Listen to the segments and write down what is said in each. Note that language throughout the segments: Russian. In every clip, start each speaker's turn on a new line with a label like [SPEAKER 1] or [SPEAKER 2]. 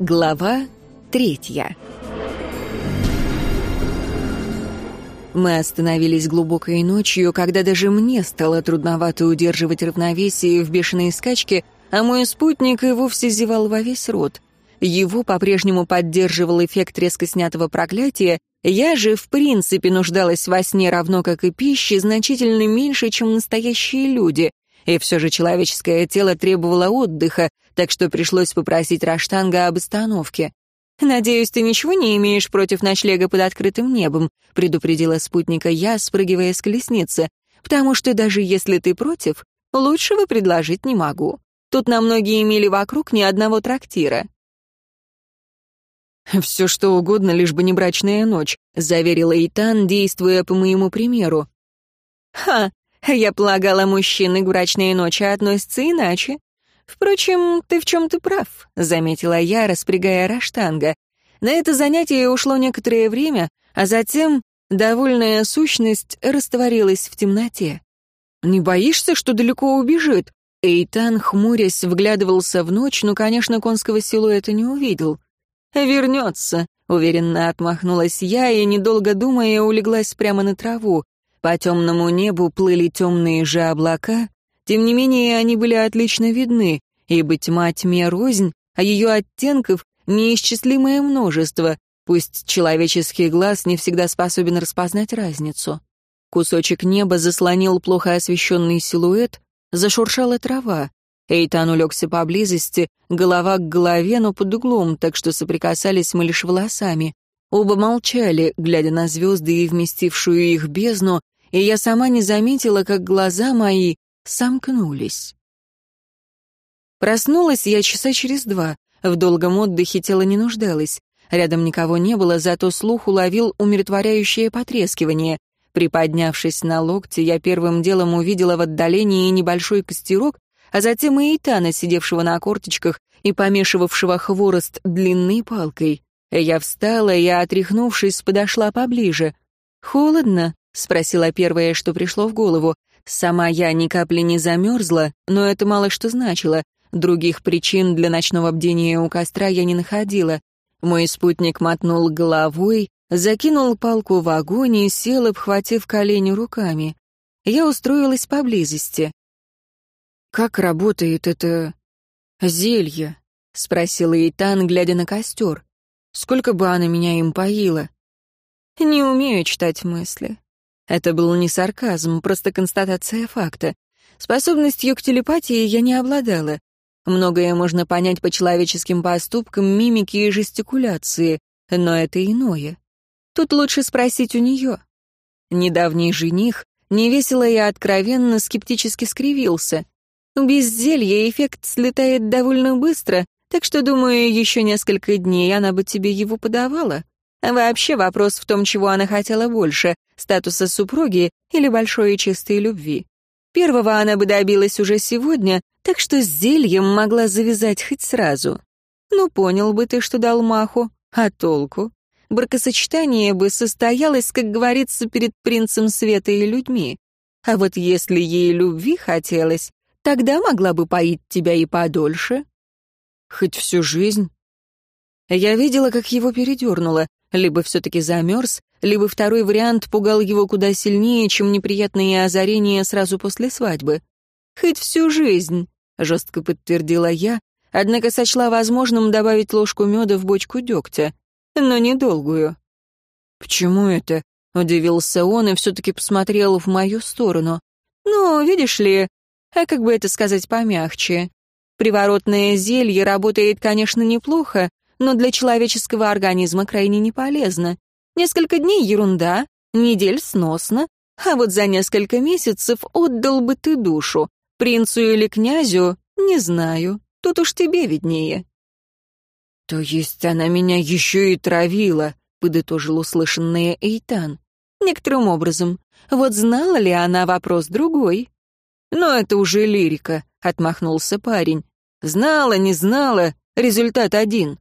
[SPEAKER 1] Глава третья. Мы остановились глубокой ночью, когда даже мне стало трудновато удерживать равновесие в бешеной скачке, а мой спутник и вовсе зевал во весь рот. Его по-прежнему поддерживал эффект резко снятого проклятия, я же, в принципе, нуждалась во сне равно как и пище, значительно меньше, чем настоящие люди, и все же человеческое тело требовало отдыха, так что пришлось попросить Раштанга об остановке. «Надеюсь, ты ничего не имеешь против ночлега под открытым небом», предупредила спутника я, спрыгивая с колесницы, «потому что даже если ты против, лучшего предложить не могу. Тут на многие мили вокруг ни одного трактира».
[SPEAKER 2] «Все что угодно, лишь бы не брачная ночь», — заверила Итан, действуя по моему примеру.
[SPEAKER 1] «Ха, я полагала, мужчины к брачной ночи относятся иначе. Впрочем, ты в чем-то прав», — заметила я, распрягая раштанга. На это занятие ушло некоторое время, а затем довольная сущность растворилась в темноте.
[SPEAKER 2] «Не боишься, что далеко убежит?» Эйтан, хмурясь, вглядывался в ночь, но, конечно, конского силуэта не увидел.
[SPEAKER 1] «Вернется», — уверенно отмахнулась я и, недолго думая, улеглась прямо на траву. По темному небу плыли темные же облака, тем не менее они были отлично видны, ибо тьма тьме рознь, а ее оттенков неисчислимое множество, пусть человеческий глаз не всегда способен распознать разницу. Кусочек неба заслонил плохо освещенный силуэт, зашуршала трава. Эйтан улегся поблизости, голова к голове, но под углом, так что соприкасались мы лишь волосами. Оба молчали, глядя на звезды и вместившую их бездну, и я сама не заметила, как глаза мои сомкнулись. Проснулась я часа через два. В долгом отдыхе тело не нуждалось. Рядом никого не было, зато слух уловил умиротворяющее потрескивание. Приподнявшись на локте, я первым делом увидела в отдалении небольшой костерок, а затем и Итана, сидевшего на корточках и помешивавшего хворост длинной палкой. Я встала и, отряхнувшись, подошла поближе. «Холодно?» — спросила первое, что пришло в голову. Сама я ни капли не замерзла, но это мало что значило. Других причин для ночного бдения у костра я не находила. Мой спутник мотнул головой, закинул палку в огонь и сел, обхватив колени руками. Я устроилась поблизости.
[SPEAKER 2] «Как работает это... зелье?» — спросила Итан, глядя на костер. «Сколько бы она меня им поила?»
[SPEAKER 1] «Не умею читать мысли. Это был не сарказм, просто констатация факта. Способностью к телепатии я не обладала. Многое можно понять по человеческим поступкам, мимике и жестикуляции, но это иное. Тут лучше спросить у нее. Недавний жених невесело и откровенно скептически скривился. Без зелья эффект слетает довольно быстро, так что, думаю, еще несколько дней она бы тебе его подавала. Вообще вопрос в том, чего она хотела больше — статуса супруги или большой и чистой любви. Первого она бы добилась уже сегодня, так что с зельем могла завязать хоть сразу. Ну, понял бы ты, что дал маху, а толку? Бракосочетание бы состоялось, как говорится, перед принцем света и людьми. А вот если ей любви хотелось, тогда могла бы поить тебя и подольше.
[SPEAKER 2] Хоть всю жизнь.
[SPEAKER 1] Я видела, как его передернуло. Либо все-таки замерз, либо второй вариант пугал его куда сильнее, чем неприятные озарения сразу после свадьбы. «Хоть всю жизнь», — жестко подтвердила я, однако сочла возможным добавить ложку меда в бочку дегтя, но недолгую.
[SPEAKER 2] «Почему это?» — удивился он и все-таки посмотрел в мою сторону.
[SPEAKER 1] «Ну, видишь ли, а как бы это сказать помягче? Приворотное зелье работает, конечно, неплохо, но для человеческого организма крайне не полезно. Несколько дней — ерунда, недель — сносно, а вот за несколько месяцев отдал бы ты душу. Принцу или князю — не знаю, тут уж тебе виднее».
[SPEAKER 2] «То есть она меня еще и травила», — подытожил услышанное Эйтан.
[SPEAKER 1] «Некоторым образом. Вот знала ли она вопрос другой?»
[SPEAKER 2] «Но это уже лирика», — отмахнулся парень. «Знала, не знала, результат один».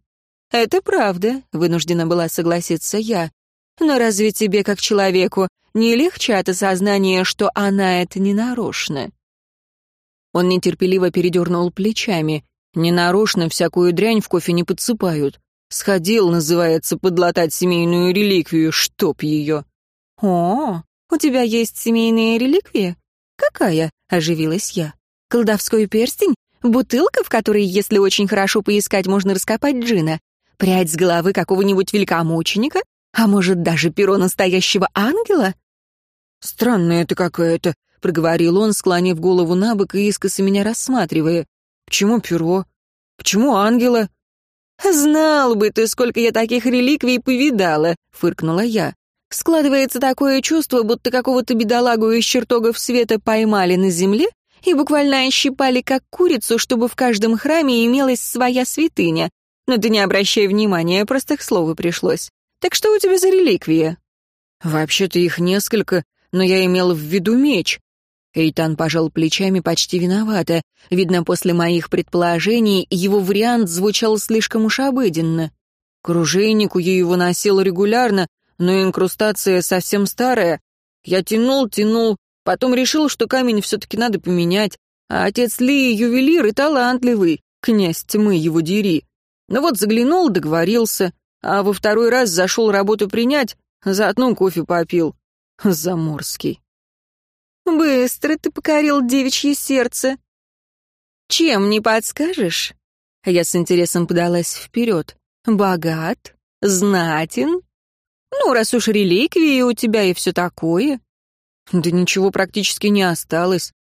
[SPEAKER 1] «Это правда», — вынуждена была согласиться я. «Но разве тебе, как человеку, не легче от осознания, что она это не нарочно?»
[SPEAKER 2] Он нетерпеливо передернул плечами. Ненарочно всякую дрянь в кофе не подсыпают. Сходил, называется, подлатать семейную реликвию, чтоб ее.
[SPEAKER 1] «О, у тебя есть семейная реликвия? Какая?» — оживилась я. «Колдовской перстень? Бутылка, в которой, если очень хорошо поискать, можно раскопать джина? Прядь с головы какого-нибудь великомученика? А может, даже перо настоящего ангела?»
[SPEAKER 2] «Странная ты какая-то», — проговорил он, склонив голову на бок и искоса меня рассматривая. «Почему перо? Почему ангела?»
[SPEAKER 1] «Знал бы ты, сколько я таких реликвий повидала», — фыркнула я. «Складывается такое чувство, будто какого-то бедолагу из чертогов света поймали на земле и буквально ощипали как курицу, чтобы в каждом храме имелась своя святыня. Но ты не обращай внимания, просто к слову пришлось. Так что у тебя за реликвия?»
[SPEAKER 2] «Вообще-то их несколько, но я имел в виду меч. Эйтан пожал плечами почти виновато. Видно, после моих предположений его вариант звучал слишком уж обыденно. К оружейнику его носил регулярно, но инкрустация совсем старая. Я тянул, тянул, потом решил, что камень все-таки надо поменять. А отец Ли ювелир и талантливый, князь тьмы его дери. Ну вот заглянул, договорился, а во второй раз зашел работу принять, заодно кофе попил. Заморский.
[SPEAKER 1] «Быстро ты покорил девичье сердце». «Чем не подскажешь?» Я с интересом подалась вперед. «Богат? Знатен? Ну, раз уж реликвии у тебя и все такое».
[SPEAKER 2] «Да ничего практически не осталось».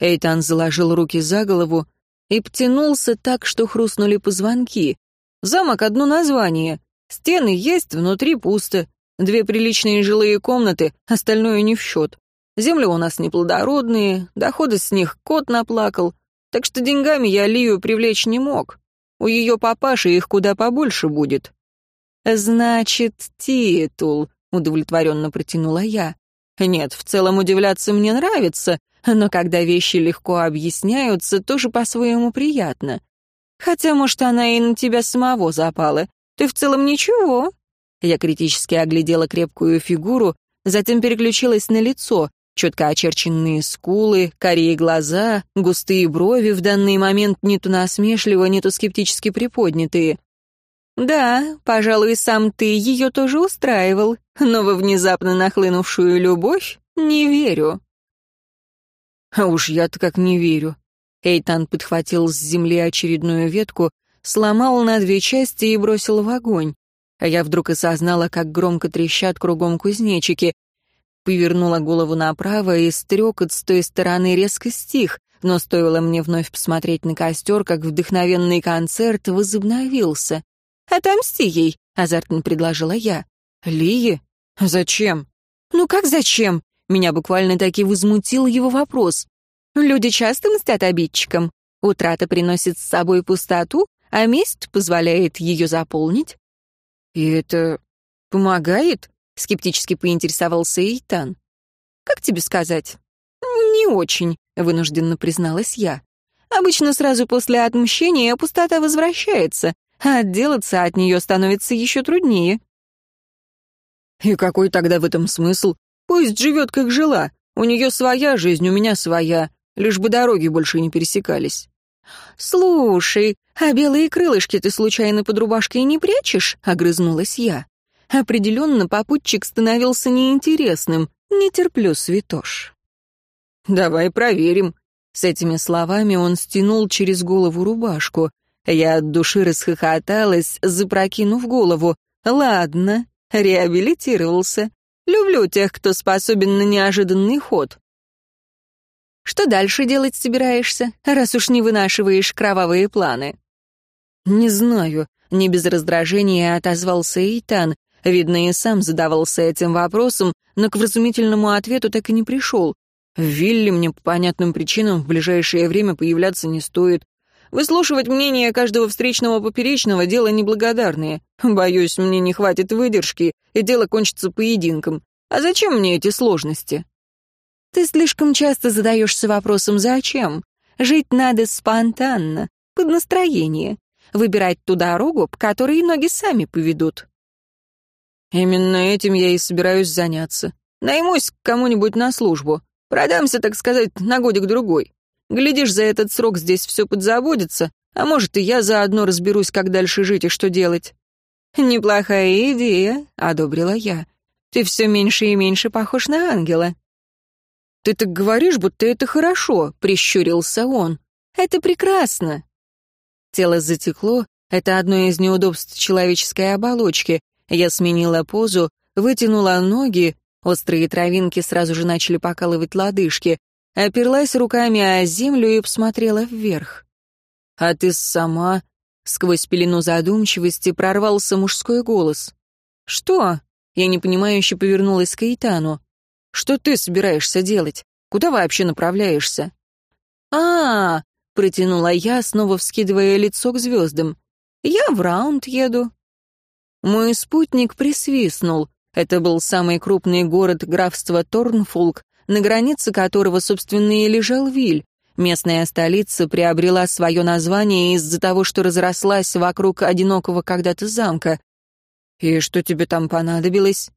[SPEAKER 2] Эйтан заложил руки за голову и птянулся так, что хрустнули позвонки. «Замок — одно название. Стены есть, внутри пусто. Две приличные жилые комнаты, остальное не в счет. Земли у нас неплодородные, доходы с них кот наплакал, так что деньгами я Лию привлечь не мог. У ее папаши их куда побольше будет».
[SPEAKER 1] «Значит, титул», — удовлетворенно протянула я.
[SPEAKER 2] «Нет, в целом удивляться мне нравится, но когда вещи легко объясняются, тоже по-своему приятно. Хотя, может, она и на тебя самого запала. Ты в целом ничего». Я критически оглядела крепкую фигуру, затем переключилась на лицо, Четко очерченные скулы, карие глаза, густые брови в данный момент не то насмешливо, не то скептически приподнятые.
[SPEAKER 1] «Да, пожалуй, сам ты ее тоже устраивал, но во внезапно нахлынувшую любовь не верю».
[SPEAKER 2] «А уж я-то как не верю». Эйтан подхватил с земли очередную ветку, сломал на две части и бросил в огонь. А я вдруг осознала, как громко трещат кругом кузнечики, Повернула голову направо, и стрекот с той стороны резко стих, но стоило мне вновь посмотреть на костер, как вдохновенный концерт возобновился.
[SPEAKER 1] «Отомсти ей», — азартно предложила я.
[SPEAKER 2] «Лие? Зачем?»
[SPEAKER 1] «Ну как зачем?» Меня буквально таки возмутил его вопрос. «Люди часто мстят обидчикам. Утрата приносит с собой пустоту, а месть позволяет ее заполнить».
[SPEAKER 2] «И это помогает?» — скептически поинтересовался Эйтан.
[SPEAKER 1] «Как тебе сказать?» «Не очень», — вынужденно призналась я. «Обычно сразу после отмщения пустота возвращается, а отделаться от нее становится еще труднее».
[SPEAKER 2] «И какой тогда в этом смысл? Пусть живет, как жила. У нее своя жизнь, у меня своя. Лишь бы дороги больше не пересекались».
[SPEAKER 1] «Слушай, а белые крылышки ты случайно под рубашкой не прячешь?» — огрызнулась я. Определенно, попутчик становился неинтересным. Не терплю, святош.
[SPEAKER 2] «Давай проверим». С этими словами он стянул через голову рубашку. Я от души расхохоталась, запрокинув голову. «Ладно, реабилитировался. Люблю тех, кто способен на неожиданный ход».
[SPEAKER 1] «Что дальше делать собираешься, раз уж не вынашиваешь кровавые планы?»
[SPEAKER 2] «Не знаю», — не без раздражения отозвался Эйтан, Видно, и сам задавался этим вопросом, но к вразумительному ответу так и не пришел. В вилле мне по понятным причинам в ближайшее время появляться не стоит. Выслушивать мнение каждого встречного поперечного — дело неблагодарное. Боюсь, мне не хватит выдержки, и дело кончится поединком. А зачем мне эти сложности?
[SPEAKER 1] Ты слишком часто задаешься вопросом «зачем?». Жить надо спонтанно, под настроение. Выбирать ту дорогу, по которой ноги сами поведут.
[SPEAKER 2] Именно этим я и собираюсь заняться. Наймусь к кому-нибудь на службу. Продамся, так сказать, на годик-другой. Глядишь, за этот срок здесь все подзабудется, а может, и я заодно разберусь, как дальше жить и что делать». «Неплохая идея», — одобрила я. «Ты все меньше и меньше похож на ангела». «Ты так говоришь, будто это хорошо», — прищурился он. «Это прекрасно». Тело затекло, это одно из неудобств человеческой оболочки. Я сменила позу, вытянула ноги, острые травинки сразу же начали покалывать лодыжки, оперлась руками о землю и посмотрела вверх. «А ты сама...» — сквозь пелену задумчивости прорвался мужской голос. «Что?» — я непонимающе повернулась к Каэтану. «Что ты собираешься делать? Куда вообще направляешься?» «А-а-а!» — протянула я, снова вскидывая лицо к звездам. «Я в раунд еду». Мой спутник присвистнул. Это был самый крупный город графства Торнфулк, на границе которого, собственно, и лежал Виль. Местная столица приобрела свое название из-за того, что разрослась вокруг одинокого когда-то замка. «И что тебе там понадобилось?»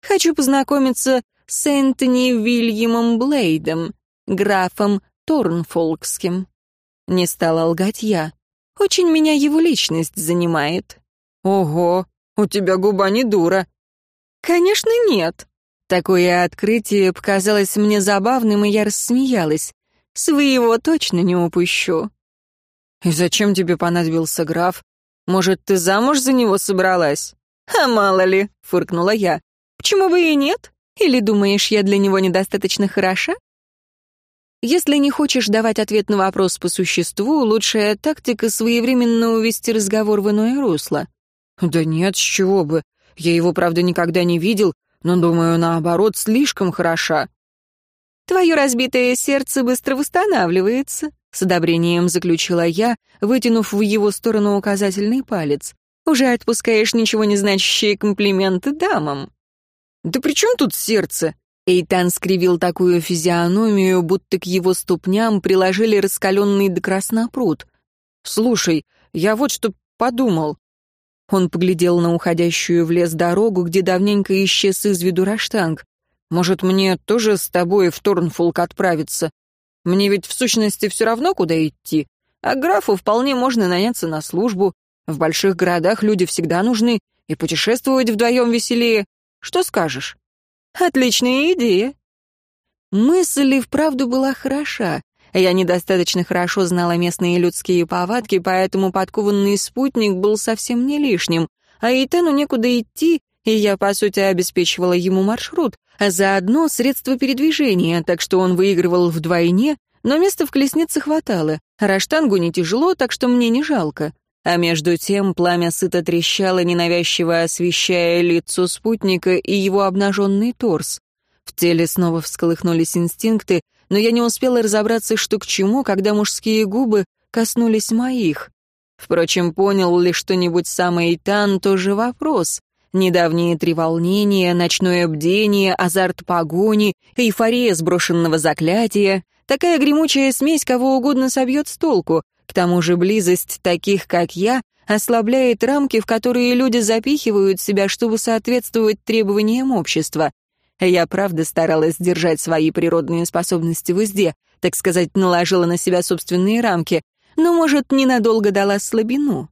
[SPEAKER 2] «Хочу познакомиться с Энтони Вильямом Блейдом, графом Торнфолкским». Не стала лгать я. «Очень меня его личность занимает». «Ого, у тебя губа не дура». «Конечно, нет». Такое открытие показалось мне забавным, и я рассмеялась. «Своего точно не упущу». «И зачем тебе понадобился граф? Может, ты замуж за него собралась?» «А мало ли», — фыркнула я. «Почему бы и нет? Или думаешь, я для него недостаточно хороша?» Если не хочешь давать ответ на вопрос по существу, лучшая тактика — своевременно увести разговор в иное русло. «Да нет, с чего бы. Я его, правда, никогда не видел, но, думаю, наоборот, слишком хороша». «Твое разбитое сердце быстро восстанавливается», — с одобрением заключила я, вытянув в его сторону указательный палец. «Уже отпускаешь ничего не значащие комплименты дамам». «Да при чем тут сердце?» Эйтан скривил такую физиономию, будто к его ступням приложили раскаленный до красна пруд. «Слушай, я вот что подумал. Он поглядел на уходящую в лес дорогу, где давненько исчез из виду Раштанг. «Может, мне тоже с тобой в Торнфолк отправиться? Мне ведь в сущности все равно, куда идти. А графу вполне можно наняться на службу. В больших городах люди всегда нужны, и путешествовать вдвоем веселее. Что скажешь?» «Отличная идея». Мысль и вправду была хороша. Я недостаточно хорошо знала местные людские повадки, поэтому подкованный спутник был совсем не лишним. А Итану некуда идти, и я, по сути, обеспечивала ему маршрут, а заодно средства передвижения, так что он выигрывал вдвойне, но места в колеснице хватало. Раштангу не тяжело, так что мне не жалко. А между тем пламя сыто трещало, ненавязчиво освещая лицо спутника и его обнаженный торс. В теле снова всколыхнулись инстинкты, но я не успела разобраться, что к чему, когда мужские губы коснулись моих. Впрочем, понял ли что-нибудь сам Эйтан, тоже вопрос. Недавние треволнения, ночное бдение, азарт погони, эйфория сброшенного заклятия. Такая гремучая смесь кого угодно собьет с толку. К тому же близость таких, как я, ослабляет рамки, в которые люди запихивают себя, чтобы соответствовать требованиям общества. Я правда старалась держать свои природные способности в узде, так сказать, наложила на себя собственные рамки, но, может, ненадолго дала слабину.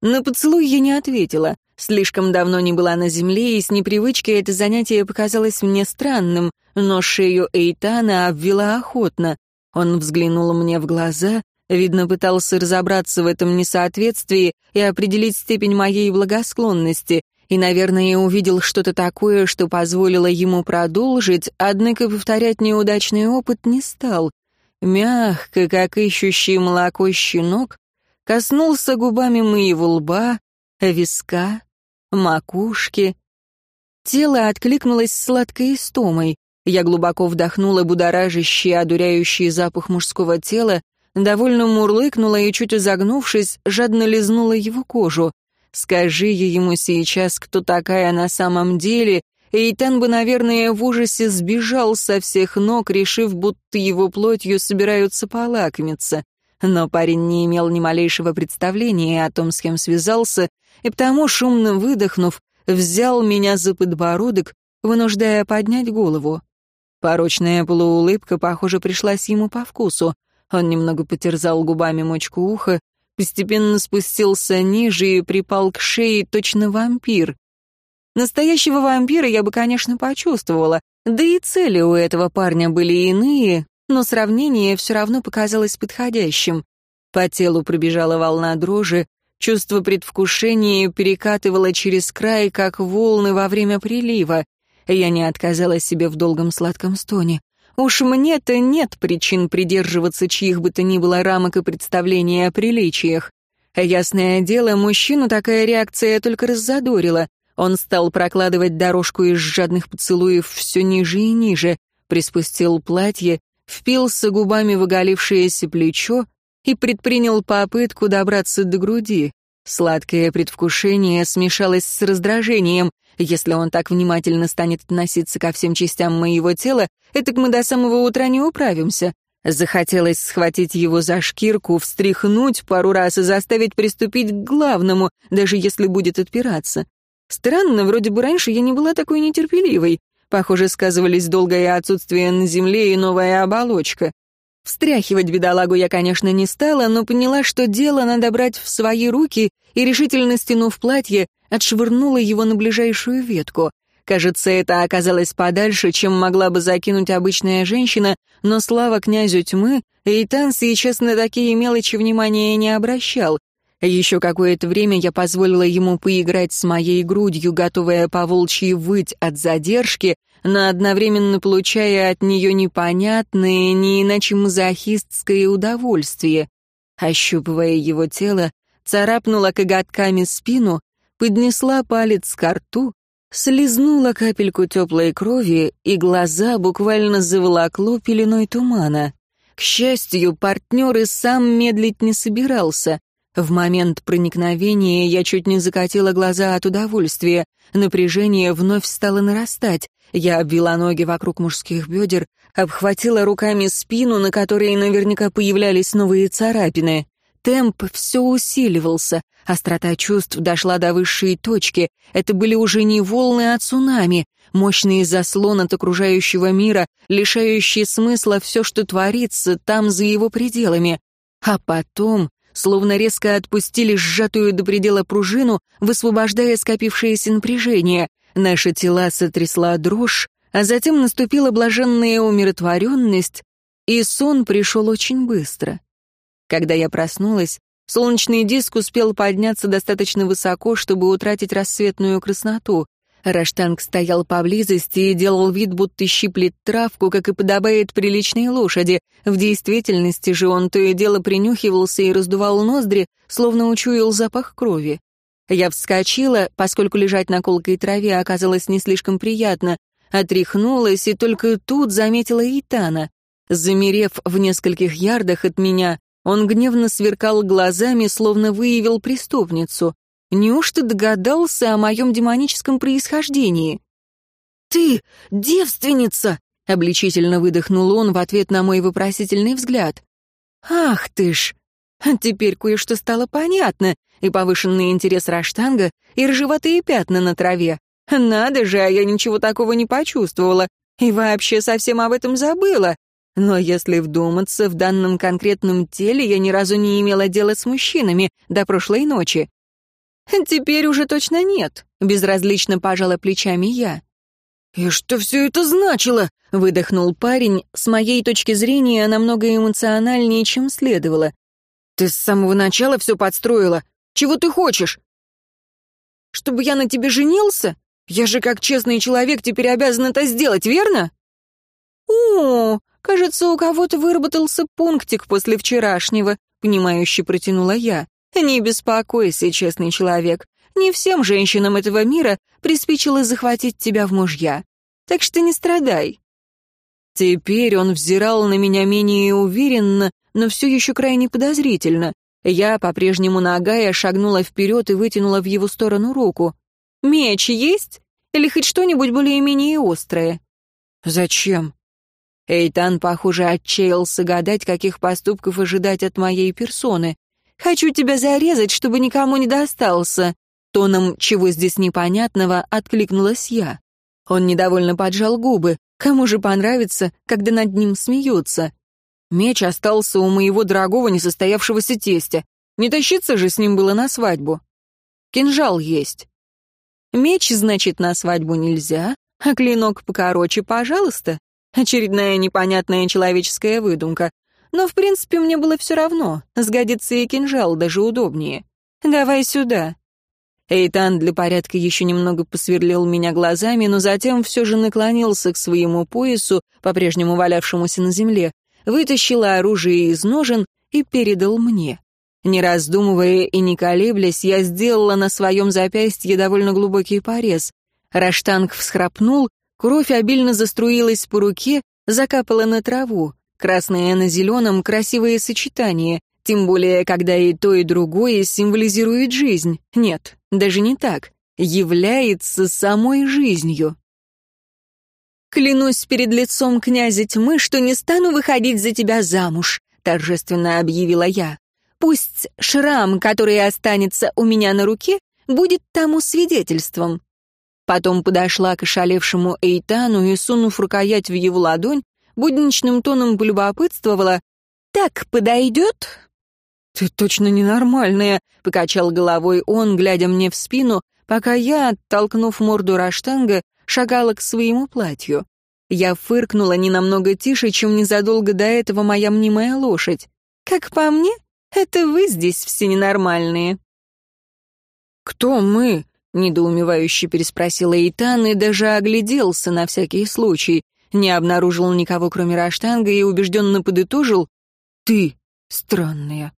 [SPEAKER 2] На поцелуй я не ответила. Слишком давно не была на земле, и с непривычки это занятие показалось мне странным, но шею Эйтана обвела охотно. Он взглянул мне в глаза, видно, пытался разобраться в этом несоответствии и определить степень моей благосклонности, и, наверное, увидел что-то такое, что позволило ему продолжить, однако повторять неудачный опыт не стал. Мягко, как ищущий молоко щенок, коснулся губами моего лба, виска, макушки. Тело откликнулось сладкой истомой. Я глубоко вдохнула будоражащий, одуряющий запах мужского тела, довольно мурлыкнула и, чуть изогнувшись, жадно лизнула его кожу. Скажи ему сейчас, кто такая на самом деле, Эйтан бы, наверное, в ужасе сбежал со всех ног, решив, будто его плотью собираются полакомиться. Но парень не имел ни малейшего представления о том, с кем связался, и потому, шумно выдохнув, взял меня за подбородок, вынуждая поднять голову. Порочная полуулыбка, похоже, пришлась ему по вкусу. Он немного потерзал губами мочку уха, постепенно спустился ниже и припал к шее точно вампир. Настоящего вампира я бы, конечно, почувствовала, да и цели у этого парня были иные, но сравнение все равно показалось подходящим. По телу пробежала волна дрожи, чувство предвкушения перекатывало через край, как волны во время прилива. Я не отказала себе в долгом сладком стоне. Уж мне-то нет причин придерживаться чьих бы то ни было рамок и представлений о приличиях. Ясное дело, мужчину такая реакция только раззадорила. Он стал прокладывать дорожку из жадных поцелуев все ниже и ниже, приспустил платье, впился губами в оголившееся плечо и предпринял попытку добраться до груди. Сладкое предвкушение смешалось с раздражением. Если он так внимательно станет относиться ко всем частям моего тела, этак мы до самого утра не управимся. Захотелось схватить его за шкирку, встряхнуть пару раз и заставить приступить к главному, даже если будет отпираться. Странно, вроде бы раньше я не была такой нетерпеливой. Похоже, сказывались долгое отсутствие на земле и новая оболочка. Встряхивать бедолагу я, конечно, не стала, но поняла, что дело надо брать в свои руки, и, решительно стянув платье, отшвырнула его на ближайшую ветку. Кажется, это оказалось подальше, чем могла бы закинуть обычная женщина, но слава князю тьмы, Эйтан сейчас на такие мелочи внимания не обращал. Еще какое-то время я позволила ему поиграть с моей грудью, готовая по волчьи выть от задержки, но одновременно получая от нее непонятное, не иначе мазохистское удовольствие. Ощупывая его тело, царапнула коготками спину, поднесла палец к рту, слезнула капельку теплой крови, и глаза буквально заволокло пеленой тумана. К счастью, партнер и сам медлить не собирался. В момент проникновения я чуть не закатила глаза от удовольствия. Напряжение вновь стало нарастать. Я обвела ноги вокруг мужских бедер, обхватила руками спину, на которой наверняка появлялись новые царапины. Темп все усиливался, острота чувств дошла до высшей точки. Это были уже не волны, а цунами, мощный заслон от окружающего мира, лишающий смысла все, что творится там за его пределами. А потом словно резко отпустили сжатую до предела пружину, высвобождая скопившееся напряжение. Наши тела сотрясла дрожь, а затем наступила блаженная умиротворенность, и сон пришел очень быстро. Когда я проснулась, солнечный диск успел подняться достаточно высоко, чтобы утратить рассветную красноту. Раштанг стоял поблизости и делал вид, будто щиплет травку, как и подобает приличной лошади. В действительности же он то и дело принюхивался и раздувал ноздри, словно учуял запах крови. Я вскочила, поскольку лежать на колкой траве оказалось не слишком приятно, отряхнулась и только тут заметила Итана. Замерев в нескольких ярдах от меня, он гневно сверкал глазами, словно выявил преступницу. Неужто догадался о моем демоническом происхождении? «Ты девственница!» — обличительно выдохнул он в ответ на мой вопросительный взгляд. «Ах ты ж!» Теперь кое-что стало понятно, и повышенный интерес Раштанга, и ржеватые пятна на траве. Надо же, а я ничего такого не почувствовала, и вообще совсем об этом забыла. Но если вдуматься, в данном конкретном теле я ни разу не имела дела с мужчинами до прошлой ночи. «Теперь уже точно нет», — безразлично пожала плечами я. «И что все это значило?» — выдохнул парень, с моей точки зрения, намного эмоциональнее, чем следовало. «Ты с самого начала все подстроила. Чего ты хочешь?» «Чтобы я на тебе женился? Я же как честный человек теперь обязан это сделать, верно?» «О, кажется, у кого-то выработался пунктик после вчерашнего», — понимающе протянула я. «Не беспокойся, честный человек. Не всем женщинам этого мира приспичило захватить тебя в мужья. Так что не страдай». Теперь он взирал на меня менее уверенно, но все еще крайне подозрительно. Я, по-прежнему нагая, шагнула вперед и вытянула в его сторону руку. «Меч есть? Или хоть что-нибудь более-менее острое?» «Зачем?» Эйтан, похоже, отчаялся гадать, каких поступков ожидать от моей персоны. Хочу тебя зарезать, чтобы никому не достался». Тоном «чего здесь непонятного» откликнулась я. Он недовольно поджал губы. Кому же понравится, когда над ним смеются? Меч остался у моего дорогого несостоявшегося тестя. Не тащиться же с ним было на свадьбу. Кинжал есть. Меч, значит, на свадьбу нельзя, а клинок покороче, пожалуйста. Очередная непонятная человеческая выдумка. Но, в принципе, мне было все равно. Сгодится и кинжал, даже удобнее. Давай сюда. Эйтан для порядка еще немного посверлил меня глазами, но затем все же наклонился к своему поясу, по-прежнему валявшемуся на земле, вытащил оружие из ножен и передал мне. Не раздумывая и не колеблясь, я сделала на своем запястье довольно глубокий порез. Раштанг всхрапнул, кровь обильно заструилась по руке, закапала на траву. Красное на зеленом — красивое сочетание, тем более, когда и то, и другое символизирует жизнь. Нет, даже не так. Является самой жизнью. «Клянусь перед лицом князя тьмы, что не стану выходить за тебя замуж», — торжественно объявила я. Пусть шрам, который останется у меня на руке, будет тому свидетельством. Потом подошла к ошалевшему Эйтану и, сунув рукоять в его ладонь, будничным тоном полюбопытствовала. «Так подойдет?» «Ты точно ненормальная», — покачал головой он, глядя мне в спину, пока я, оттолкнув морду Раштанга, шагала к своему платью. Я фыркнула не намного тише, чем незадолго до этого моя мнимая лошадь. Как по мне, это вы здесь все ненормальные». «Кто мы?» — недоумевающе переспросила Итан и даже огляделся на всякий случай, не обнаружил никого, кроме Раштанга, и убежденно подытожил «Ты странная».